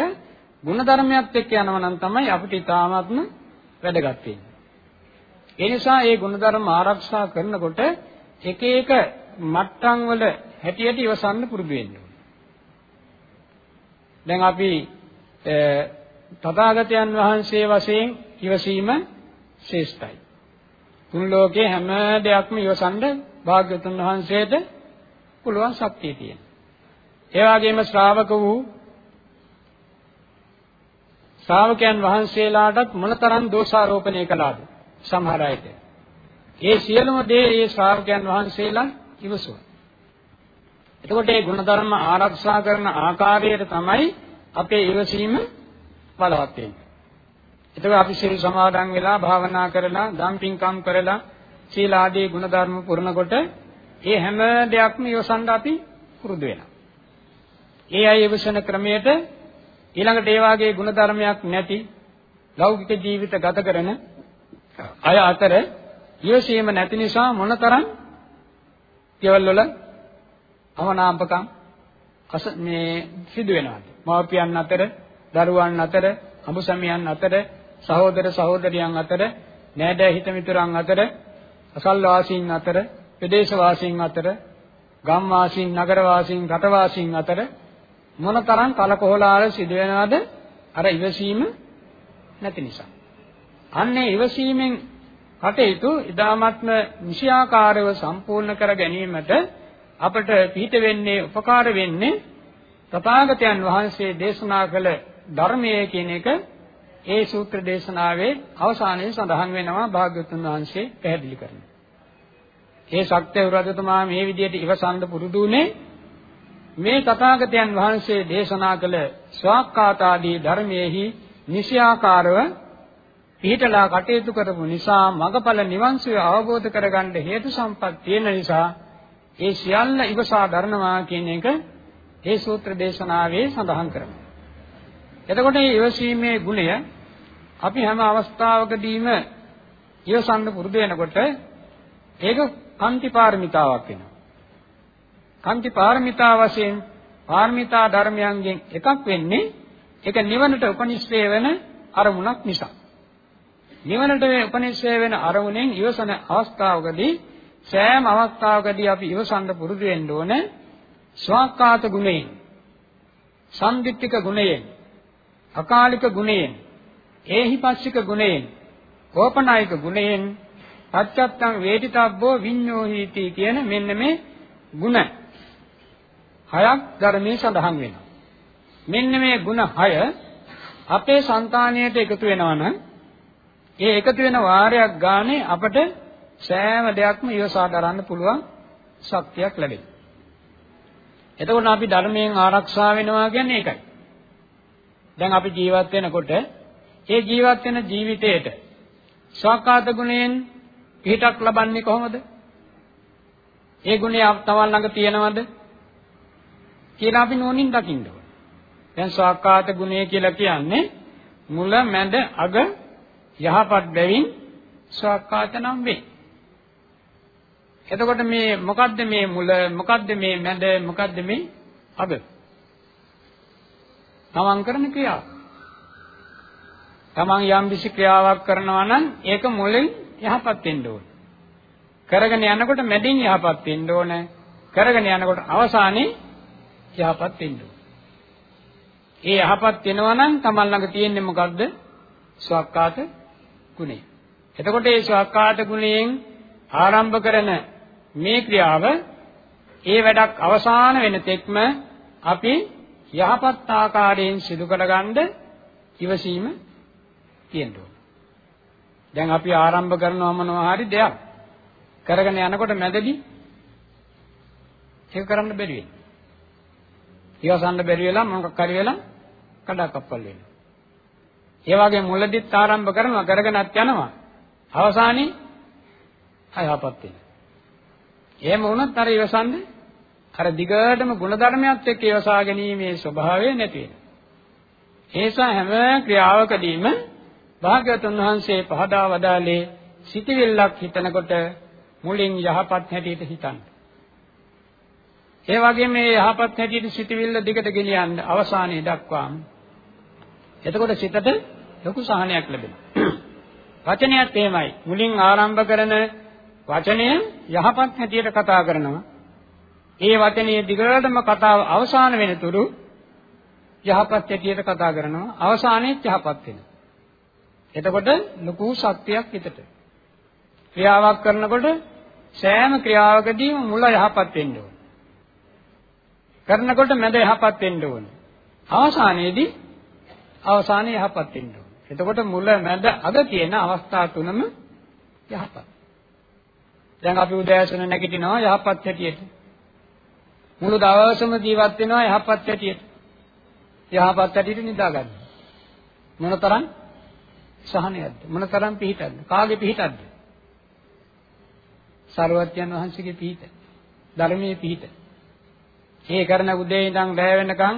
Speaker 1: ಗುಣධර්මයක් එක්ක යනවා නම් තමයි අපිට ඉතාමත්ම වැදගත් වෙන්නේ. ඒ නිසා මේ ಗುಣධර්ම ආරක්ෂා කරනකොට එක එක මට්ටම් වල හැටියට ඉවසන්න පුරුදු වෙන්න ඕනේ. දැන් අපි තථාගතයන් වහන්සේ වශයෙන් ඉවසීම ශ්‍රේෂ්ඨයි. තුන් ලෝකේ හැම දෙයක්ම ඉවසන්න භාග්‍යවතුන් වහන්සේට පුළුවන් ශක්තිය තියෙනවා. ඒ වගේම ශ්‍රාවක වූ ශ්‍රාවකයන් වහන්සේලාටත් මොනතරම් දෝෂාරෝපණය කළාද? සමහර අයට. ඒ සියලුම දේ ඒ ශ්‍රාවකයන් වහන්සේලා ඉවසුවා. එතකොට මේ ගුණධර්ම ආරක්ෂා කරන ආකාරයට තමයි අපේ ඉවසීම බලවත් වෙන්නේ. එතකොට අපි සිල් සමාදන් වෙලා භාවනා කරලා දම් පින්කම් කරලා සීල ආදී ගුණධර්ම පුරනකොට ඒ හැම දෙයක්ම ඉවසන්න අපි පුරුදු වෙනවා. ඒ අය ඉවසන ක්‍රමයට ඊළඟට ඒ වාගේ ගුණධර්මයක් නැති ලෞකික ජීවිත ගත කරන අය අතර ඉවසීම නැති නිසා මොනතරම් කෙවල් වල අවනාම්පකම් අස මේ සිදු වෙනවාද? මව්පියන් අතර, දරුවන් අතර, අඹසමියන් අතර, සහෝදර සහෝදරියන් අතර, නෑදෑ හිත මිතුරන් අතර, අසල්වාසීන් අතර, ප්‍රදේශ වාසීන් අතර, ගම් වාසීන්, නගර වාසීන්, රට වාසීන් අතර මොනතරම් කලකොහලාල සිදු වෙනවද? අර ඉවසීම නැති නිසා. අන්නේ ඉවසීමෙන් කටයුතු ඉදාමත්ම නිශ්‍යාකාරව සම්පූර්ණ කර ගැනීමට අපට පිහිට වෙන්නේ උපකාර වෙන්නේ තථාගතයන් වහන්සේ දේශනා කළ ධර්මයේ කියන එක ඒ සූත්‍ර දේශනාවේ අවසානයේ සඳහන් වෙනවා භාග්‍යවතුන් වහන්සේ පැහැදිලි කරනවා. ඒ ශක්තිය රජතුමා මේ විදිහට ඉවසන්ද පුරුදුනේ මේ තථාගතයන් වහන්සේ දේශනා කළ ස්වාක්කාතාදී ධර්මයේහි නිශ්‍යාකාරව පිහිටලා කටයුතු කරපු නිසා මගඵල නිවන් සුව අවබෝධ කරගන්න හේතු සම්පත් තියෙන නිසා ඒ සියල්ල ඉවසා ගන්නවා කියන එක ඒ සූත්‍ර දේශනාවේ සඳහන් කරනවා. එතකොට මේ ඉවසීමේ ගුණය අපි හැම අවස්ථාවකදීම ඉවසන්න පුරුදු වෙනකොට ඒක කාන්ති පාරමිතාවක් වෙනවා. කාන්ති පාරමිතා වශයෙන් පාරමිතා ධර්මයන්ගෙන් එකක් වෙන්නේ ඒක නිවනට උපනිශ්‍රේ වෙන අරමුණක් නිසා. නිවනට උපනිශ්‍රේ වෙන අරමුණෙන් ඉවසන අවස්ථාවකදී සෑම අවස්ථාවකදී අපි ඉවසන්න පුරුදු වෙන්න ඕන ස්වාක්කාත ගුණයෙන්, සම්දිත්තික ගුණයෙන්, අකාලික ගුණයෙන් ඒහිපස්සික ගුණයෙන් කෝපනායක ගුණයෙන් පච්චත්තං වේදිතබ්බෝ විඤ්ඤෝ හීති කියන මෙන්න මේ ගුණ හයක් ධර්මයේ සඳහන් වෙනවා. මෙන්න මේ ගුණ හය අපේ సంతාණයට එකතු වෙනවා නම් ඒ එකතු වෙන වාරයක් ගානේ අපට සෑම දෙයක්ම ඉවසා දරන්න පුළුවන් ශක්තියක් ලැබෙනවා. එතකොට අපි ධර්මයෙන් ආරක්ෂා වෙනවා කියන්නේ ඒකයි. දැන් අපි ජීවත් වෙනකොට ඒ ජීවත් වෙන ජීවිතේට ස්වකාත ගුණයෙන් පිටක් ලබන්නේ කොහොමද? ඒ ගුණය තමන් ළඟ තියෙනවද? කියලා අපි නෝනින් දකින්න ඕනේ. දැන් ස්වකාත ගුණය කියලා කියන්නේ මුල මැද අග යහපත් බැවින් ස්වකාත නම් වේ. එතකොට මේ මොකද්ද මේ මුල මොකද්ද මේ මැද මොකද්ද මේ අග? තමන් කරන ක්‍රියාව. තමන් යම් කිසි ක්‍රියාවක් කරනවා නම් ඒක මුලින් යහපත් වෙන්න ඕන. කරගෙන යනකොට මැදින් යහපත් වෙන්න ඕන. කරගෙන යනකොට අවසානයේ යහපත් වෙන්න ඕන. ඒ යහපත් වෙනවා නම් තමන් ළඟ තියෙන්නේ මොකද්ද? ස්වක්කාත ගුණය. එතකොට මේ ස්වක්කාත ගුණයෙන් ආරම්භ කරන මේ ක්‍රියාව ඒ වැඩක් අවසාන වෙන තෙක්ම අපි යහපත් ආකාරයෙන් සිදු කරගන්න ඉවසීම තියෙන්න ඕන. දැන් අපි ආරම්භ කරනවා මොනවා හරි දෙයක්. කරගෙන යනකොට මැදදී ඒක කරන්න බැරි වෙනවා. ඉවසන්න බැරි වෙලා මොකක් හරි වෙලා කඩාකප්පල් වෙනවා. ඒ වගේ මුලදිත් ආරම්භ කරනවා කරගෙනත් යනවා. අවසානයේ අයහපත් වෙනවා. එහෙම වුණත් අර ඉවසන්නේ අර දිගටම ಗುಣධර්මයත් එක්ක ඉවසා ගැනීමේ ස්වභාවය නැති වෙනවා. ඒ නිසා හැම ක්‍රියාවකදීම භාග්‍යවතුන් වහන්සේ පහදා වදාළේ සිටිවිල්ලක් හිතනකොට මුලින් යහපත් හැටියට හිතන්න. ඒ වගේම මේ යහපත් හැටියට සිටිවිල්ල දිගට ගෙනියන්න අවසානයේ දක්වාම. එතකොට සිතට ලොකු සහනයක් ලැබෙනවා. <clears throat> වචනයත් එහෙමයි. මුලින් ආරම්භ කරන වචනය යහපත් හැටියට කතා කරනවා. ඒ වචනේ දිගටම කතාව අවසාන වෙනතුරු යහපත් හැටියට කතා කරනවා. අවසානයේත් යහපත් වෙනවා. එතකොට ලොකු ශක්තියක් හිතට. ක්‍රියාවක් කරනකොට සෑම ක්‍රියාවකදීම මුල යහපත් වෙන්න ඕන. කරනකොට මැද යහපත් වෙන්න ඕන. අවසානයේදී අවසානයේ යහපත් වෙන්න ඕන. එතකොට මුල මැද අග කියන අවස්ථා තුනම යහපත්. දැන් අපි උදෑසන නැගිටිනවා යහපත් හැටියට. මුළු දවසම ජීවත් වෙනවා යහපත් හැටියට. යහපත් හැටියට නිදා ගන්න. මොනතරම් සහනයක්ද? මොනතරම් පිහිටක්ද? කාගේ පිහිටක්ද? සරුවත්යන් වහන්සේගේ පිහිට. ධර්මයේ පිහිට. ඒ කරන උදේ ඉඳන් රැ වෙනකන්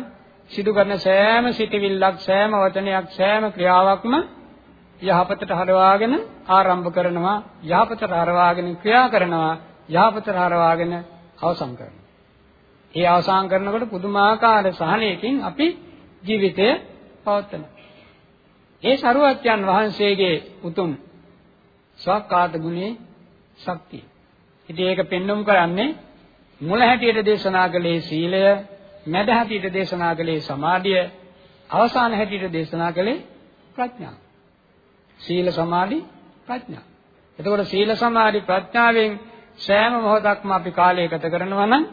Speaker 1: සිදු කරන සෑම සිටිවිල්ලක් සෑම වචනයක් සෑම ක්‍රියාවක්ම යහපතට හරවාගෙන ආරම්භ කරනවා යහපතට හරවාගෙන ක්‍රියා කරනවා යහපතට හරවාගෙන අවසන් කරනවා. ඒ අවසන් කරනකොට පුදුමාකාර සහනයකින් අපි ජීවිතය පවත්වනවා. ඒ සරුවත්යන් වහන්සේගේ උතුම් ස්වකාත ගුණේ ශක්තිය. ඉතින් ඒක පෙන්වමු කරන්නේ මුල හැටියට දේශනා කළේ සීලය, මැද හැටියට දේශනා කළේ සමාධිය, අවසාන හැටියට දේශනා කළේ ප්‍රඥාව. සීල සමාධි ප්‍රඥා. එතකොට සීල සමාධි ප්‍රඥාවෙන් සෑම මොහොතක්ම අපි කාලය ගත කරනවා නම්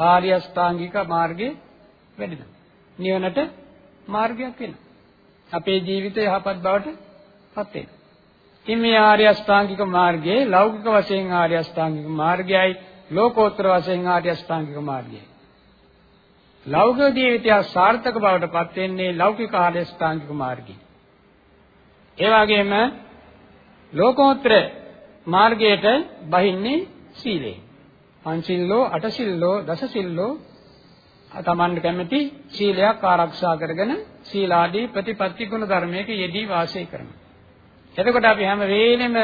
Speaker 1: ආර්ය අෂ්ටාංගික මාර්ගයේ වැඩෙනවා. නිවනට මාර්ගයක් වෙනවා. අපේ ජීවිතය යහපත් බවට පත් වෙනවා. ඉතින් මේ ආර්ය අෂ්ටාංගික මාර්ගයේ ලෞකික වශයෙන් ආර්ය අෂ්ටාංගික මාර්ගයයි ලෝකෝත්තර වශයෙන් ආර්ය අෂ්ටාංගික මාර්ගයයි. ලෞකික ජීවිතය සාර්ථක බවට පත් වෙන්නේ ලෞකික ආර්ය අෂ්ටාංගික මාර්ගයෙන්. ඒ වගේම ලෝකෝත්තර මාර්ගයට බහින්නේ සීලයෙන්. පංචිල්ලෝ අටසිල්ලෝ දසසිල්ලෝ තමන්ට කැමති සීලයක් ආරක්ෂා කරගෙන සීලාදී ප්‍රතිපත්ති ගුණ ධර්මයක යෙදී වාසය කරනවා. එතකොට අපි හැම වෙලෙම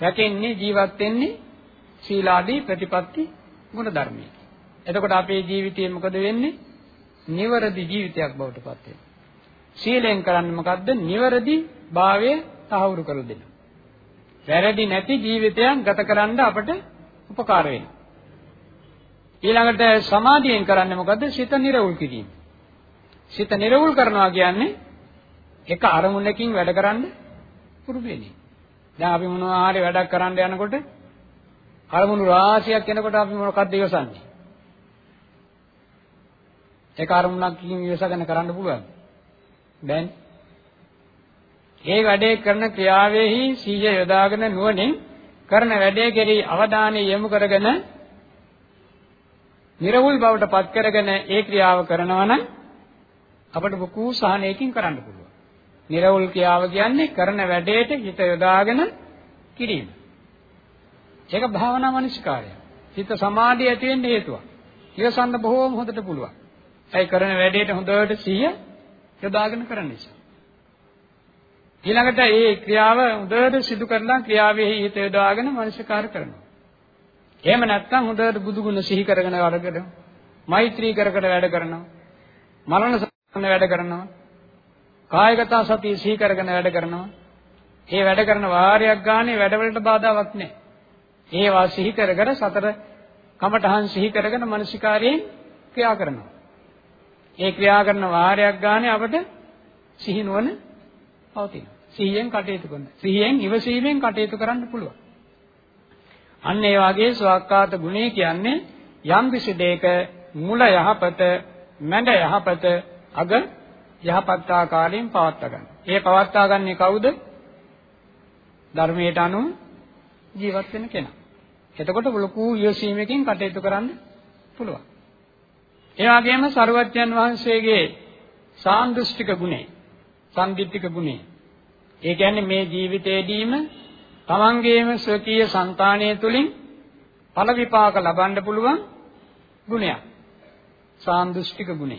Speaker 1: රැකෙන්නේ ජීවත් වෙන්නේ සීලාදී ප්‍රතිපත්ති ගුණ ධර්මයක. එතකොට අපේ ජීවිතේ මොකද වෙන්නේ? නිවරදි ජීවිතයක් බවට පත් වෙනවා. සීලෙන් කරන්නේ මොකද්ද? නිවරදි භාවය තහවුරු කර දෙනවා. වැරදි නැති ජීවිතයක් ගත කරන්න අපට උපකාර වෙනවා. ඊළඟට සමාධියෙන් කරන්නේ මොකද්ද? සිත නිරවුල් කිරීම. සිත නිරවුල් කරනවා කියන්නේ එක අරමුණකින් වැඩ කරන්න පුරුදු වෙන්නේ. දැන් අපි මොනවා හරි වැඩක් කරන්න යනකොට අරමුණු රාශියක් එනකොට අපි මොකක්ද ඉවසන්නේ? එක අරමුණකින් ඉවසගෙන කරන්න පුළුවන්. බෑනේ. ඒ වැඩේ කරන ක්‍රියාවෙහි සීය යොදාගෙන නුවණින් කරන වැඩේ කෙරෙහි අවධානය යොමු කරගෙන නිර්වුල් බවට පත් කරගෙන ඒ ක්‍රියාව කරනවා නම් අපට ලොකු සහනයකින් කරන්න පුළුවන්. නිර්වුල් ක්‍රියාව කියන්නේ කරන වැඩේට හිත යොදාගෙන කිරීම. ඒක භාවනා මනසිකාරය. හිත සමාධිය ඇති වෙන්න හේතුවක්. ඉවසන්න බොහෝම හොඳට පුළුවන්. ඒ කරන වැඩේට හොඳට සිහිය යොදාගෙන කරන්න නිසා. ඊළඟට මේ ක්‍රියාව හොඳට සිදු කරලා ක්‍රියාවේ හිත යොදාගෙන මනසිකාර කරනවා. එහෙම නැත්නම් හොඳට බුදු ගුණ සිහි කරගෙන වැඩ කරනවා. මෛත්‍රී කර කර වැඩ කරනවා. මරණ සම්පන්න වැඩ කරනවා. කායගත සතිය සිහි කරගෙන වැඩ කරනවා. මේ වැඩ කරන වාරයක් ගානේ වැඩවලට බාධාවක් නැහැ. ඒවා සිහි කර කර සතර කමඨහන් සිහි කරගෙන මනසිකාරයෙන් ක්‍රියා කරනවා. ඒ ක්‍රියා කරන වාරයක් ගානේ අපට සිහිනුවන පවතිනවා. සිහියෙන් කටයුතු කරන. සිහියෙන් ඉවසීමෙන් කටයුතු කරන්න පුළුවන්. අන්න ඒ වාගේ ස්වාක්කාත ගුණය කියන්නේ යම් කිසි දෙයක මුල යහපත, මැද යහපත, අග යහපත් ආකාරයෙන් පවත්වා ගන්න. ඒ පවත්වා ගන්නේ කවුද? ධර්මයට අනුව ජීවත් වෙන කෙනා. එතකොට ලොකු යොසීමකින් කටයුතු කරන්න පුළුවන්. ඒ වගේම සරුවත්යන් වහන්සේගේ සාන්දෘෂ්ටික ගුණය, සම්දිත්තික ගුණය. ඒ කියන්නේ මේ ජීවිතේදීම තමන්ගේම ස්වකීය సంతානය තුලින් ඵල විපාක ලබන්න පුළුවන් ගුණයක්. සාන්දෘෂ්ටික ගුණය.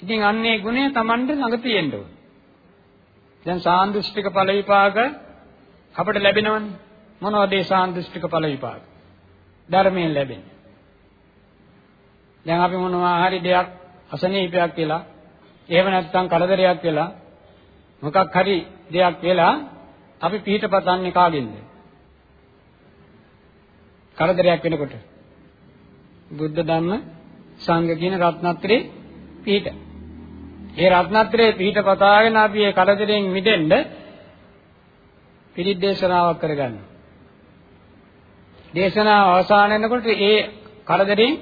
Speaker 1: ඉතින් අන්නේ ගුණය Tamande ළඟ තියෙන්න ඕන. දැන් සාන්දෘෂ්ටික ඵල විපාක අපිට ලැබෙනවනේ. මොනවද ඒ සාන්දෘෂ්ටික ඵල විපාක? ධර්මයෙන් ලැබෙන්නේ. දැන් අපි මොනවා හරි දෙයක් අසනීපයක් කියලා එහෙම නැත්නම් කරදරයක් වෙලා මොකක් හරි දෙයක් වෙලා අපි පිහිටපතන්නේ කාගෙන්ද? කරදරයක් වෙනකොට බුද්ධ ධම්ම සංඝ කියන රත්නත්‍රේ පිහිට. ඒ රත්නත්‍රේ පිහිට පතාගෙන අපි ඒ කරදරෙන් මිදෙන්න පිළිත් දේශනාවක් කරගන්නවා. දේශනාව අවසන් වෙනකොට ඒ කරදරෙන්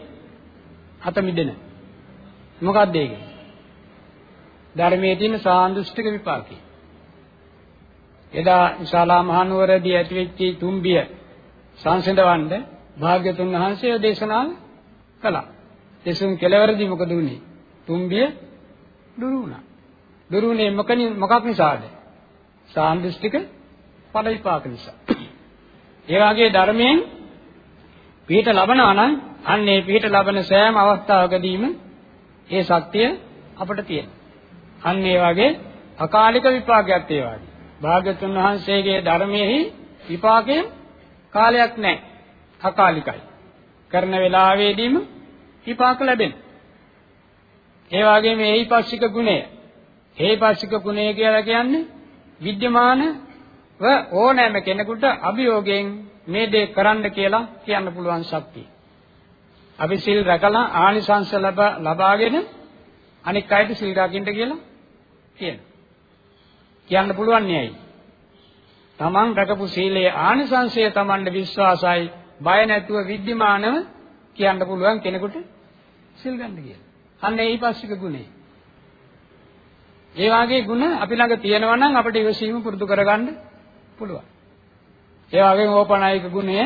Speaker 1: අත මිදෙන. මොකක්ද ඒක? ධර්මයේ තියෙන සාන්දෘෂ්ටික විපාකේ. එදා විශාලා මහනුවරදී ඇතිවෙච්ච තුම්බිය සංසිඳවන්න භාග්‍යතුන් වහන්සේ දේශනා කළා. දෙසුම් කෙලවරදී මොකද වුනේ? තුම්බිය දුරු වුණා. දුරු වුණේ මොකනි මොකක් නිසාද? සාන්දෘෂ්ටික ඵල විපාක නිසා. ඒ වගේ ධර්මයෙන් පිහිට ලබනවා නම් අන්නේ පිහිට ලබන සෑම අවස්ථාවකදීම ඒ ශක්තිය අපිට තියෙනවා. අන්න ඒ වගේ අකාලික විපාකයක් ඒ වගේ. භාග්‍යතුන් වහන්සේගේ ධර්මයේ විපාකයේ කාලයක් නැහැ. අකාලිකයි. කරන වෙලාවෙදීම විපාක ලැබෙනවා. ඒ වගේම ඒහිපස්සික ගුණය. ඒහිපස්සික ගුණය කියලා කියන්නේ විද්‍යමානව ඕනෑම කෙනෙකුට අභියෝගයෙන් මේ දේ කරන්න කියලා කියන්න පුළුවන් ශක්තිය. අපි සිල් රැකලා ආනිසංස ලබාගෙන අනික් අයට සිල් රකින්න කියලා කියනවා. කියන්න පුළුවන් නෑයි. තමන් රැකපු සීලයේ ආනිසංසය තමන්ට විශ්වාසයි බය නැතුව විද්‍යමානව කියන්න පුළුවන් කෙනෙකුට සිල් ගන්න කියලා. අන්න ඒ ඊපස්සික ගුණේ. ඒ වාගේ ගුණ අපි ළඟ තියෙනවා නම් අපිට ඉවසීම පුරුදු කරගන්න පුළුවන්. ඒ වගේම ඕපනායික ගුණය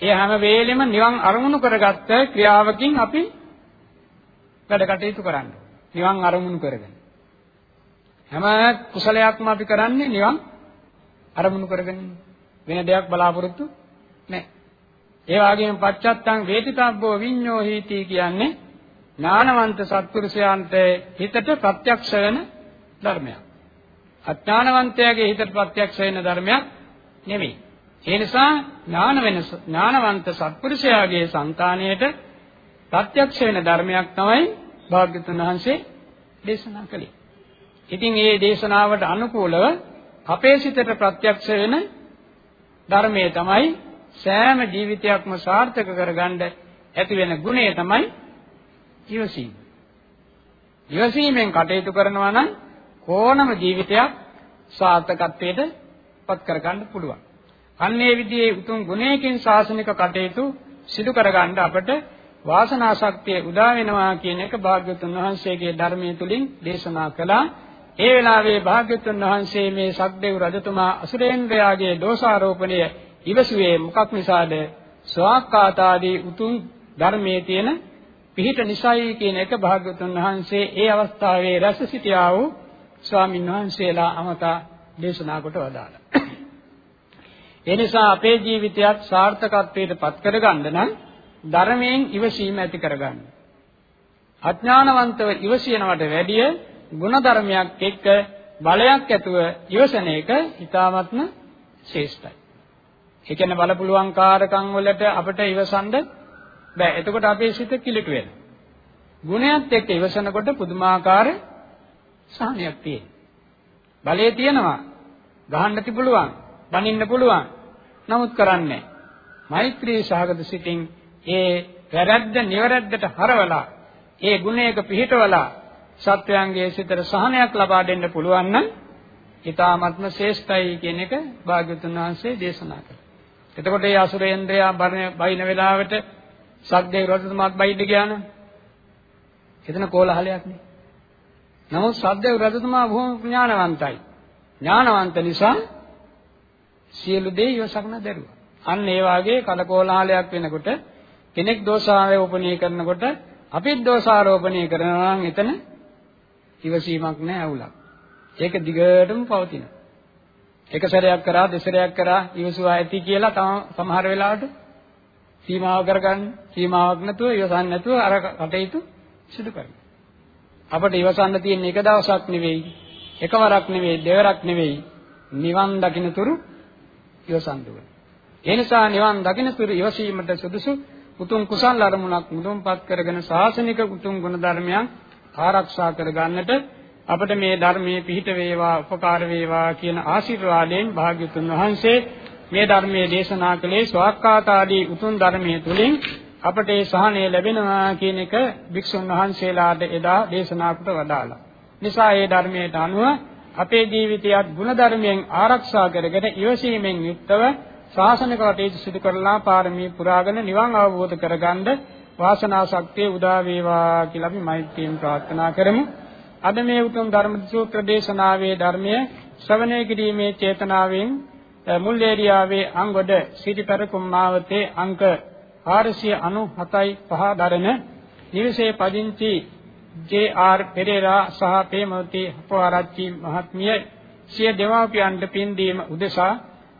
Speaker 1: ඒ හැම වෙලෙම නිවන් අරමුණු කරගත්ත ක්‍රියාවකින් අපි වැඩ කටයුතු කරන්න. නිවන් අරමුණු කරගෙන. හැම කුසලයක්ම අපි කරන්නේ නිවන් අරමුණු කරගෙන වෙන දෙයක් බලාපොරොත්තු නැහැ. ඒ වගේම පච්චත්තං වේදිතබ්බෝ විඤ්ඤෝ හීති කියන්නේ ඥානවන්ත සත්පුරුෂයන්ට හිතට ප්‍රත්‍යක්ෂ වෙන ධර්මයක්. අඥානවන්තයාගේ හිතට ප්‍රත්‍යක්ෂ වෙන ධර්මයක් නෙමෙයි. ඒ නිසා ඥාන වෙනස ඥානවන්ත සත්පුරුෂයාගේ సంతාණයට ප්‍රත්‍යක්ෂ වෙන ධර්මයක් තමයි භාග්‍යතුන් වහන්සේ දේශනා කළේ. ඉතින් මේ දේශනාවට අනුකූලව අපේ සිතට ප්‍රත්‍යක්ෂ වෙන ධර්මයේ තමයි සෑම ජීවිතයක්ම සාර්ථක කරගන්න ඇති වෙන ගුණය තමයි ඉවසීම. ඉවසීමෙන් කටයුතු කරනවා නම් ඕනම ජීවිතයක් සාර්ථකත්වයට පත් කරගන්න පුළුවන්. අන්නේ විදිහේ උතුම් ගුණයකින් ශාසනික කටයුතු සිදු කරගන්න අපට වාසනා ශක්තිය උදා වෙනවා කියන එක භාග්‍යවතුන් වහන්සේගේ ධර්මයේ තුලින් දේශනා කළා. ඒ වෙලාවේ භාග්‍යවතුන් වහන්සේ මේ සක්දේව් රජතුමා අසුරේන්ද්‍රයාගේ දෝෂාරෝපණය ඉවසුවේ මොකක් නිසාද? ස්වාක්කාතාදී උතුම් ධර්මයේ තියෙන පිහිට නිසයි කියන එක භාග්‍යවතුන් වහන්සේ ඒ අවස්ථාවේ රැස් සිටියා වූ ස්වාමින් වහන්සේලා අමතා දේශනා කොට වදාළා. <clears throat> ඒ නිසා අපේ ජීවිතයත් සාර්ථකත්වයට පත් කරගන්න නම් ධර්මයෙන් ඉවසීම ඇති කරගන්න. අඥානවන්තව ඉවසිනවට වැඩිය ಗುಣධර්මයක් එක්ක බලයක් ඇතුව ඉවසන එක හිතාමත්ම ශ්‍රේෂ්ඨයි. ඒ කියන්නේ බල පුළුවන් කාරකම් වලට අපිට ඉවසන්න බෑ. එතකොට අපේ සිත කිලිට වෙනවා. ගුණයත් එක්ක ඉවසනකොට පුදුමාකාර සාහනයක් තියෙනවා. බලය තියෙනවා. ගහන්න පුළුවන්, බනින්න පුළුවන්. නමුත් කරන්නේ මෛත්‍රී සහගත සිතින් ඒ වැරද්ද නිවැරද්දට හරවලා ඒ ගුණයක පිහිටවලා සත්වයන්ගේ සිතට සහනයක් ලබා දෙන්න පුළුවන් නම් ඊ타ත්ම ශ්‍රේෂ්ඨයි කියන එක භාග්‍යතුන් වහන්සේ දේශනා කළා. එතකොට මේ අසුරේන්ද්‍රයා බයින වෙලාවට සක්දේව රජතුමාත් බයින්න ගියා නම් එතන කෝලහලයක් නේ. නමුත් සක්දේව රජතුමා බොහොම ඥානවන්තයි. ඥානවන්ත නිසා සියලු දේ ඉවසක්න දරුවා. අන්න ඒ වාගේ කලකෝලහලයක් වෙනකොට කෙනෙක් දෝෂාරෝපණය කරනකොට අපිත් දෝෂාරෝපණය කරනවා නම් එතන ඉවසීමක් නැහැ අවුලක්. ඒක දිගටම පවතිනවා. එක සැරයක් කරා දෙසරයක් කරා ඉවසුවා ඇති කියලා තම සමහර වෙලාවට සීමාව කරගන්න සීමාවක් නැතුව ඉවසන්න නැතුව අර කටයුතු සිදු කරනවා. අපිට ඉවසන්න තියෙන එක දවසක් නෙවෙයි එකවරක් නෙවෙයි දෙවරක් නෙවෙයි නිවන් දකින්නතුරු ඉවසන්න ඕනේ. ඒ නිසා නිවන් දකින්නතුරු ඉවසීමට සුදුසු උතුම් කුසල් අරමුණක් මුදුන්පත් කරගෙන ශාසනික උතුම් ගුණ ධර්මයන් ආරක්ෂා කරගන්නට අපට මේ ධර්මයේ පිහිට වේවා උපකාර වේවා කියන ආශිර්වාදයෙන් භාග්‍යතුන් වහන්සේ මේ ධර්මයේ දේශනා කළේ ස්වාක්කාතාදී උතුම් ධර්මයේ තුලින් අපට ඒ සහනය ලැබෙනවා කියන එක භික්ෂුන් වහන්සේලාට එදා දේශනා කොට වදාළා. නිසා ඒ ධර්මයට අනුව අපේ ජීවිතයත් ගුණ ධර්මයෙන් ආරක්ෂා කරගෙන ඉවසීමෙන් යුක්තව ශාසනික කටයුතු සිදු කරලා පාරමී පුරාගෙන නිවන් අවබෝධ කරගන්න වාසනා ශක්තිය උදා වේවා කියලා අපි මෛත්‍රියෙන් ප්‍රාර්ථනා කරමු. අද මේ උතුම් ධර්ම සූත්‍ර දේශනාවේ ධර්මය ශ්‍රවණය කිරීමේ චේතනාවෙන් මුල්ලේරියාවේ අංගොඩ සිටිපරකුම් මාවතේ අංක 497යි 5 දරන නිවසේ පදිංචි ජේ.ආර්. පෙරේරා සහ ප්‍රේමවති අපවරච්චි මහත්මිය සිය දෙමාපියන්ට පින් දීම උදෙසා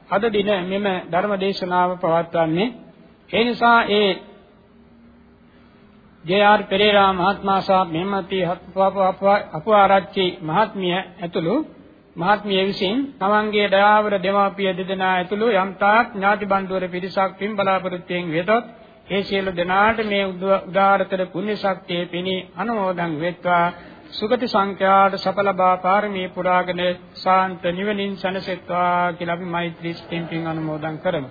Speaker 1: අද දින මෙම ධර්ම දේශනාව පවත්වන්නේ ඒ නිසා ඒ ජේ.ආර්. පෙරේරා මහත්මයා සහ ප්‍රේමවති අපවරච්චි මහත්මිය ඇතුළු මහත්මිය විසින් තමන්ගේ දයාවර දෙමාපිය දෙදෙනා ඇතුළු යම් තාක් ඥාති බණ්ඩුවර පිරිසක් පින් බලාපොරොත්තුෙන් වෙතොත් ඒ සියලු දෙනාට මේ උදාාරතර පුණ්‍ය ශක්තිය පිණි අනුමෝදන් වෙත්වා සුගති සංඛ්‍යාට සඵලබා පාරමී පුරාගෙන සාන්ත නිවනින් සැනසෙත්වා කියලා අපි මෛත්‍රී ස්තෙන්පින් අනුමෝදන් කරමු.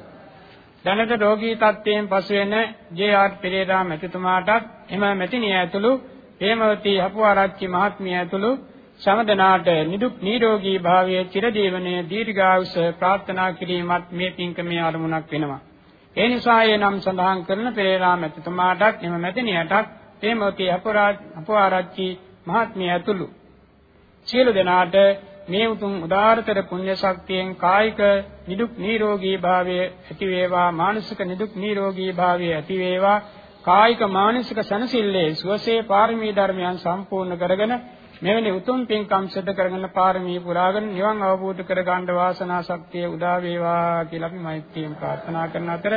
Speaker 1: දැනට රෝගී තත්ත්වයෙන් පසු වෙන ජේ.ආර්. පෙරේරා මැතිතුමාටත් එම මැතිණිය ඇතුළු හේමවති හපුආරච්චි මහත්මිය ඇතුළු සමදනාට නිදුක් නිරෝගී භාවයේ චිරජීවනයේ දීර්ඝායුෂ ප්‍රාර්ථනා කිරීමත් මේ පින්කමේ අරමුණක් වෙනවා. ඒ නිසා ඒ නම් සඳහන් කරන පෙරේරා මැතිතුමාටත් එම මැතිණියටත් හේමවති අපවාරච්චි මහත්මිය ඇතුළු සියලු දෙනාට මේ උතුම් උදාාරතර පුණ්‍ය ශක්තියෙන් කායික නිදුක් නිරෝගී භාවය ඇති වේවා මානසික නිදුක් නිරෝගී භාවය ඇති වේවා කායික මානසික සනසිල්ලේ සුවසේ පාරමී ධර්මයන් සම්පූර්ණ කරගෙන මෙවැනි උතුම් පින්කම් සිදු කරගෙන පාරමී පුරාගෙන නිවන් අවබෝධ කර ගන්න වාසනා ශක්තිය උදා වේවා කියලා අපි මෛත්‍රියෙන් ප්‍රාර්ථනා කරන අතර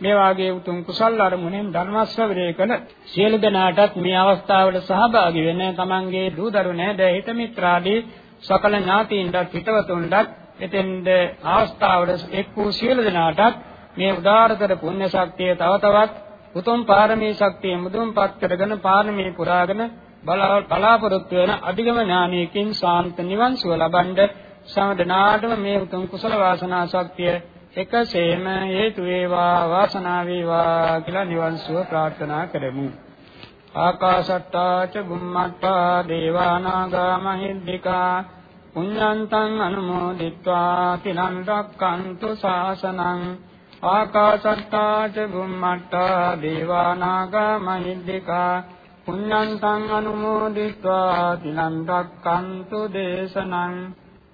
Speaker 1: මේ වාගේ උතුම් කුසල් අරමුණෙන් ධර්ම ශ්‍රවණය කළ සියලු දෙනාටත් මේ අවස්ථාවට සහභාගී වෙන තමන්ගේ දූ දරු නැද හිත මිත්‍රාදී සකල ඥාතීන්ටත් හිතවතුන්ටත් එතෙන්ද අවස්ථාවට එක් වූ සියලු දෙනාටත් මේ උදාාරතර පුණ්‍ය ශක්තිය තව තවත් උතුම් පාරමී ශක්තිය මුදුන්පත් කරගෙන පාරමී පුරාගෙන බලාපොරොත්තු වෙන අධිගම ඥානයකින් සාන්ත නිවන් සුව ලබනද සමදනාටම මේ උතුම් කුසල වාසනා ශක්තිය එකසේම හේතු වේවා වාසනාව වේවා කියලා නිවන් සුව ප්‍රාර්ථනා කරමු. ආකාශට්ටා ච බුම්මට්ටා දේවානාගා මහිද්దికා පුඤ්ඤන්තං අනුමෝදිත්වා තිලං රක්칸තු ශාසනං ආකාශට්ටා ච බුම්මට්ටා දේවානාගා මහිද්దికා පුඤ්ඤන්තං අනුමෝදිත්වා තිලං රක්칸තු දේශනං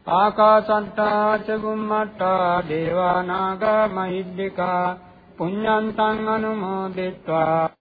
Speaker 1: ආකාශට්ටා ච බුම්මට්ටා දේවානාගා මහිද්దికා පුඤ්ඤන්තං අනුමෝදිත්වා